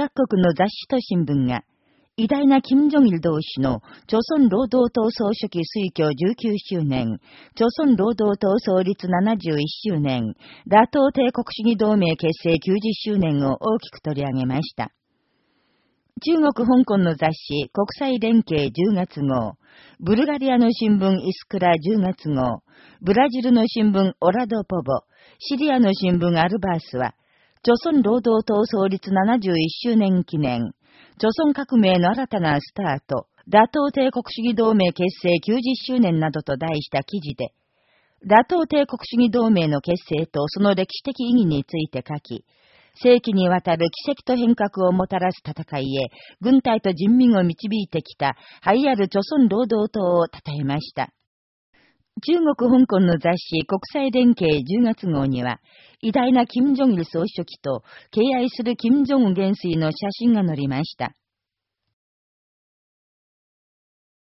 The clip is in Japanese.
各国の雑誌と新聞が、偉大な金正日同士の、朝鮮労働党総書記推挙19周年、朝鮮労働党創立71周年、打倒帝国主義同盟結成90周年を大きく取り上げました。中国香港の雑誌国際連携10月号、ブルガリアの新聞イスクラ10月号、ブラジルの新聞オラドポボ、シリアの新聞アルバースは、朝鮮労働党創立71周年記念、朝鮮革命の新たなスタート、打倒帝国主義同盟結成90周年などと題した記事で、打倒帝国主義同盟の結成とその歴史的意義について書き、世紀にわたる奇跡と変革をもたらす戦いへ、軍隊と人民を導いてきた、栄えある朝鮮労働党を称えました。中国香港の雑誌国際連携10月号には、偉大な金正日総書記と敬愛する金正恩元帥の写真が載りました。